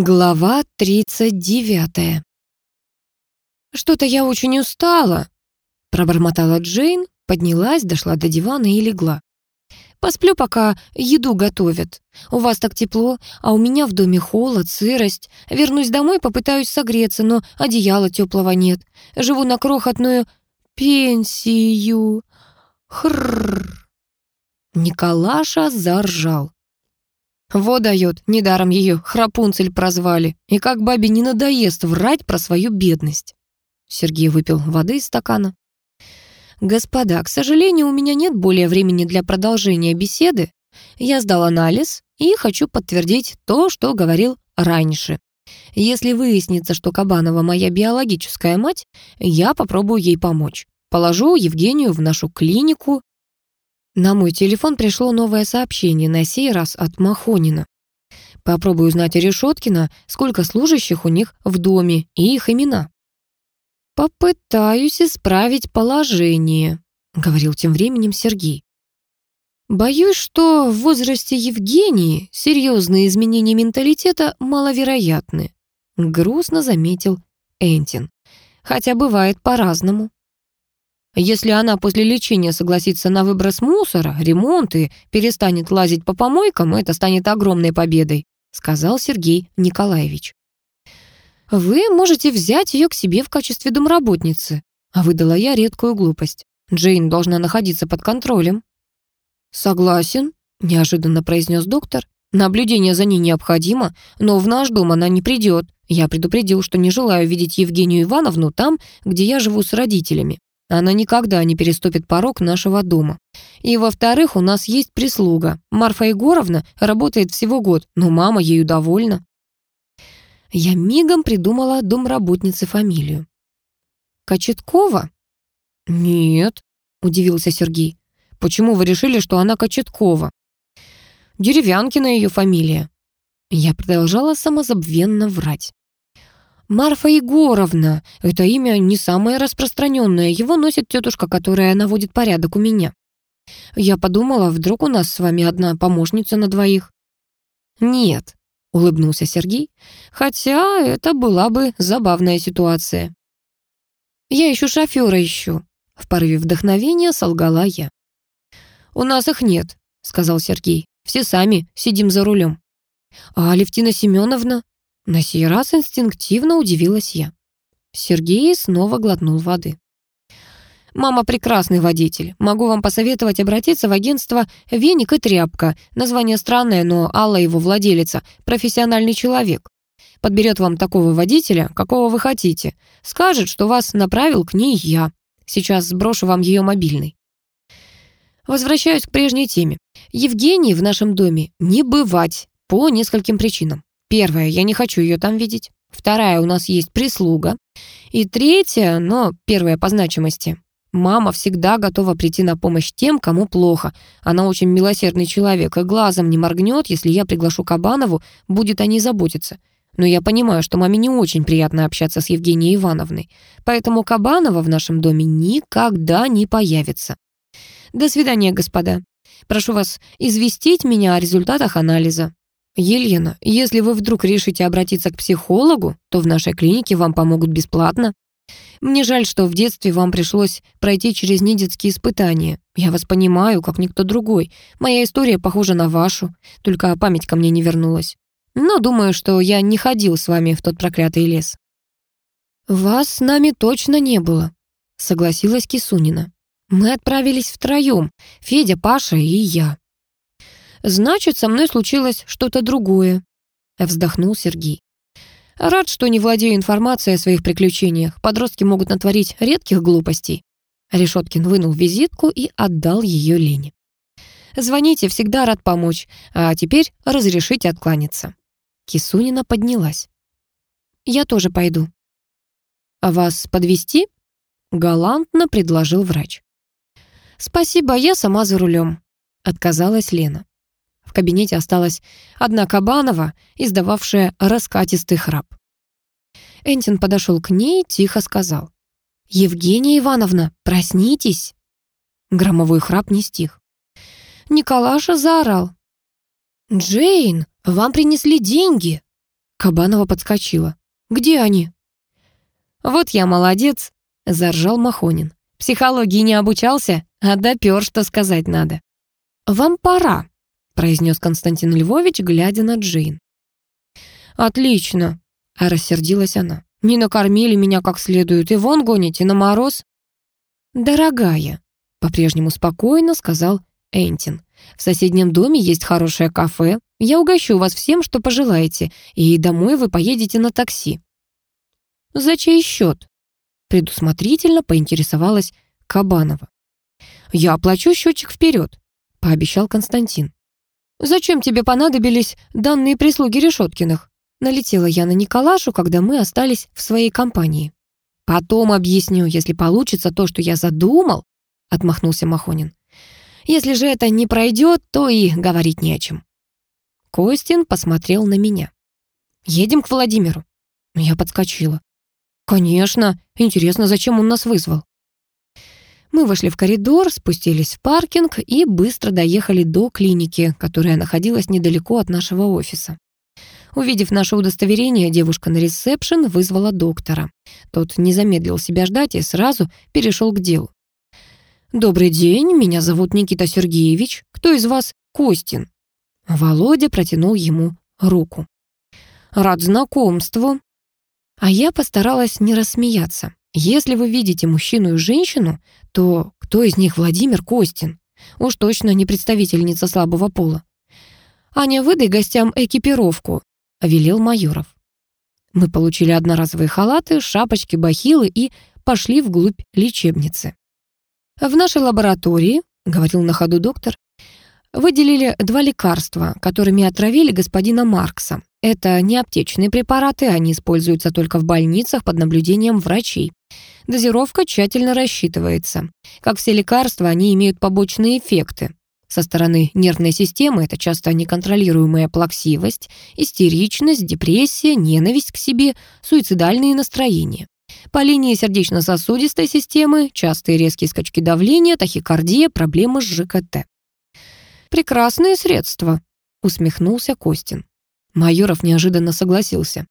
Глава 39. «Что-то я очень устала», — пробормотала Джейн, поднялась, дошла до дивана и легла. «Посплю, пока еду готовят. У вас так тепло, а у меня в доме холод, сырость. Вернусь домой, попытаюсь согреться, но одеяла теплого нет. Живу на крохотную пенсию. Хрррр». Николаша заржал. Во дает, недаром ее Храпунцель прозвали. И как бабе не надоест врать про свою бедность. Сергей выпил воды из стакана. «Господа, к сожалению, у меня нет более времени для продолжения беседы. Я сдал анализ и хочу подтвердить то, что говорил раньше. Если выяснится, что Кабанова моя биологическая мать, я попробую ей помочь. Положу Евгению в нашу клинику, на мой телефон пришло новое сообщение, на сей раз от Махонина. Попробую узнать у Решеткина, сколько служащих у них в доме и их имена. «Попытаюсь исправить положение», — говорил тем временем Сергей. «Боюсь, что в возрасте Евгении серьезные изменения менталитета маловероятны», — грустно заметил Энтин. «Хотя бывает по-разному». Если она после лечения согласится на выброс мусора, ремонт и перестанет лазить по помойкам, это станет огромной победой», сказал Сергей Николаевич. «Вы можете взять ее к себе в качестве домработницы», а выдала я редкую глупость. Джейн должна находиться под контролем. «Согласен», — неожиданно произнес доктор. «Наблюдение за ней необходимо, но в наш дом она не придет. Я предупредил, что не желаю видеть Евгению Ивановну там, где я живу с родителями. Она никогда не переступит порог нашего дома. И, во-вторых, у нас есть прислуга. Марфа Егоровна работает всего год, но мама ею довольна. Я мигом придумала домработнице фамилию. Кочеткова? Нет, удивился Сергей. Почему вы решили, что она Кочеткова? Деревянкина ее фамилия. Я продолжала самозабвенно врать. Марфа Егоровна. Это имя не самое распространенное. Его носит тетушка, которая наводит порядок у меня. Я подумала, вдруг у нас с вами одна помощница на двоих. Нет, улыбнулся Сергей, хотя это была бы забавная ситуация. Я ищу шофера ищу. В порыве вдохновения солгала я. «У нас их нет», — сказал Сергей. «Все сами сидим за рулем». «А Алевтина Семеновна?» На сей раз инстинктивно удивилась я. Сергей снова глотнул воды. «Мама прекрасный водитель. Могу вам посоветовать обратиться в агентство «Веник и тряпка». Название странное, но Алла его владелица, профессиональный человек. Подберет вам такого водителя, какого вы хотите. Скажет, что вас направил к ней я. Сейчас сброшу вам ее мобильный. Возвращаюсь к прежней теме. Евгении в нашем доме не бывать по нескольким причинам. Первая, я не хочу ее там видеть. Вторая, у нас есть прислуга. И третья, но первая по значимости. Мама всегда готова прийти на помощь тем, кому плохо. Она очень милосердный человек и глазом не моргнет, если я приглашу Кабанову, будет о ней заботиться. Но я понимаю, что маме не очень приятно общаться с Евгенией Ивановной. Поэтому Кабанова в нашем доме никогда не появится. До свидания, господа. Прошу вас известить меня о результатах анализа. «Елена, если вы вдруг решите обратиться к психологу, то в нашей клинике вам помогут бесплатно. Мне жаль, что в детстве вам пришлось пройти через недетские испытания. Я вас понимаю, как никто другой. Моя история похожа на вашу, только память ко мне не вернулась. Но думаю, что я не ходил с вами в тот проклятый лес». «Вас с нами точно не было», — согласилась Кисунина. «Мы отправились втроем, Федя, Паша и я». Значит, со мной случилось что-то другое», — вздохнул Сергей. «Рад, что не владею информацией о своих приключениях. Подростки могут натворить редких глупостей». Решеткин вынул визитку и отдал ее Лене. «Звоните, всегда рад помочь. А теперь разрешите откланяться». Кисунина поднялась. «Я тоже пойду». «А вас подвести? галантно предложил врач. «Спасибо, я сама за рулем», — отказалась Лена. В кабинете осталась одна Кабанова, издававшая раскатистый храп. Энтин подошел к ней, тихо сказал. «Евгения Ивановна, проснитесь!» Громовой храп не стих. Николаша заорал. «Джейн, вам принесли деньги!» Кабанова подскочила. «Где они?» «Вот я молодец», — заржал Махонин. «Психологии не обучался, а допер, что сказать надо». «Вам пора», — произнес Константин Львович, глядя на Джейн. «Отлично», — рассердилась она. «Не накормили меня как следует, и вон гоните на мороз». «Дорогая», — по-прежнему спокойно сказал Энтин. «В соседнем доме есть хорошее кафе. Я угощу вас всем, что пожелаете, и домой вы поедете на такси». «За чей счет?» Предусмотрительно поинтересовалась Кабанова. «Я оплачу счетчик вперед», — пообещал Константин. «Зачем тебе понадобились данные прислуги Решеткиных?» Налетела я на Николашу, когда мы остались в своей компании. «Потом объясню, если получится то, что я задумал», — отмахнулся Махонин. «Если же это не пройдет, то и говорить не о чем». Костин посмотрел на меня. «Едем к Владимиру». Я подскочила. «Конечно. Интересно, зачем он нас вызвал?» Мы вышли в коридор, спустились в паркинг и быстро доехали до клиники, которая находилась недалеко от нашего офиса. Увидев наше удостоверение, девушка на ресепшн вызвала доктора. Тот не замедлил себя ждать и сразу перешел к делу. «Добрый день, меня зовут Никита Сергеевич. Кто из вас Костин?» Володя протянул ему руку. «Рад знакомству». А я постаралась не рассмеяться. Если вы видите мужчину и женщину, то кто из них Владимир Костин? Уж точно не представительница слабого пола. «Аня, выдай гостям экипировку», — велел Майоров. Мы получили одноразовые халаты, шапочки, бахилы и пошли вглубь лечебницы. «В нашей лаборатории», — говорил на ходу доктор, выделили два лекарства, которыми отравили господина Маркса. Это не аптечные препараты, они используются только в больницах под наблюдением врачей. Дозировка тщательно рассчитывается. Как все лекарства, они имеют побочные эффекты. Со стороны нервной системы это часто неконтролируемая плаксивость, истеричность, депрессия, ненависть к себе, суицидальные настроения. По линии сердечно-сосудистой системы частые резкие скачки давления, тахикардия, проблемы с ЖКТ. «Прекрасные средства», — усмехнулся Костин. Майоров неожиданно согласился.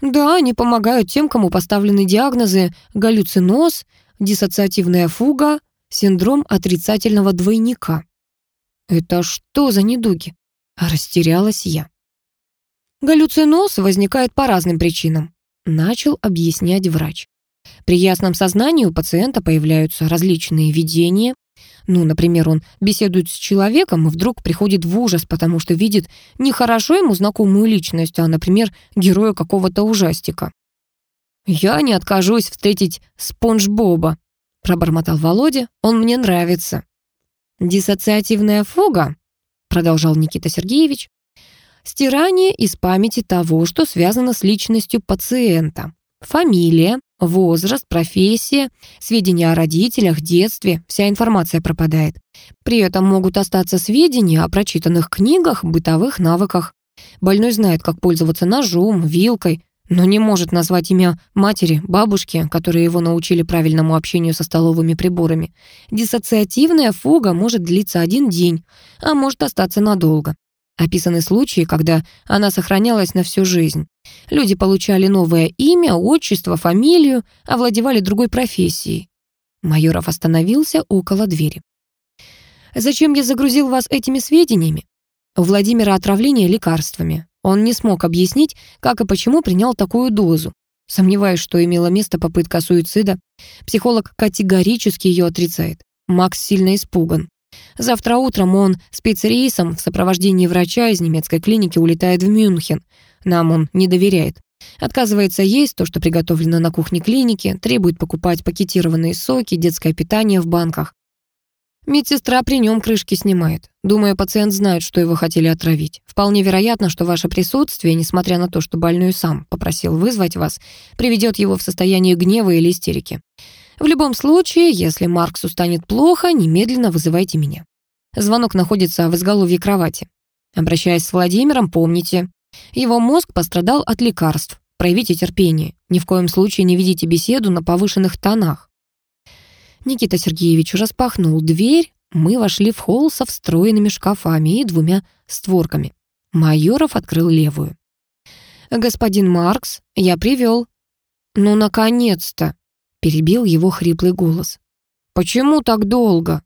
«Да, они помогают тем, кому поставлены диагнозы галлюциноз, диссоциативная фуга, синдром отрицательного двойника». «Это что за недуги?» Растерялась я. Галлюциноз возникает по разным причинам, начал объяснять врач. При ясном сознании у пациента появляются различные видения, ну, например, он беседует с человеком и вдруг приходит в ужас, потому что видит не хорошо ему знакомую личность, а, например, героя какого-то ужастика. «Я не откажусь встретить Спонж Боба», — пробормотал Володя, — «он мне нравится». «Диссоциативная фуга», — продолжал Никита Сергеевич, «стирание из памяти того, что связано с личностью пациента. Фамилия, возраст, профессия, сведения о родителях, детстве, вся информация пропадает. При этом могут остаться сведения о прочитанных книгах, бытовых навыках. Больной знает, как пользоваться ножом, вилкой, но не может назвать имя матери, бабушки, которые его научили правильному общению со столовыми приборами. Диссоциативная фуга может длиться один день, а может остаться надолго. Описаны случаи, когда она сохранялась на всю жизнь. Люди получали новое имя, отчество, фамилию, овладевали другой профессией. Майоров остановился около двери. «Зачем я загрузил вас этими сведениями?» У Владимира отравление лекарствами. Он не смог объяснить, как и почему принял такую дозу. Сомневаюсь, что имела место попытка суицида. Психолог категорически ее отрицает. Макс сильно испуган. Завтра утром он спецрейсом в сопровождении врача из немецкой клиники улетает в Мюнхен. Нам он не доверяет. Отказывается есть то, что приготовлено на кухне клиники, требует покупать пакетированные соки, детское питание в банках. Медсестра при нем крышки снимает. Думаю, пациент знает, что его хотели отравить. Вполне вероятно, что ваше присутствие, несмотря на то, что больной сам попросил вызвать вас, приведет его в состояние гнева или истерики. В любом случае, если Марксу станет плохо, немедленно вызывайте меня. Звонок находится в изголовье кровати. Обращаясь с Владимиром, помните, его мозг пострадал от лекарств. Проявите терпение. Ни в коем случае не ведите беседу на повышенных тонах. Никита Сергеевич распахнул дверь, мы вошли в холл со встроенными шкафами и двумя створками. Майоров открыл левую. господин Маркс, я привел». «Ну, наконец-то!» — перебил его хриплый голос. «Почему так долго?»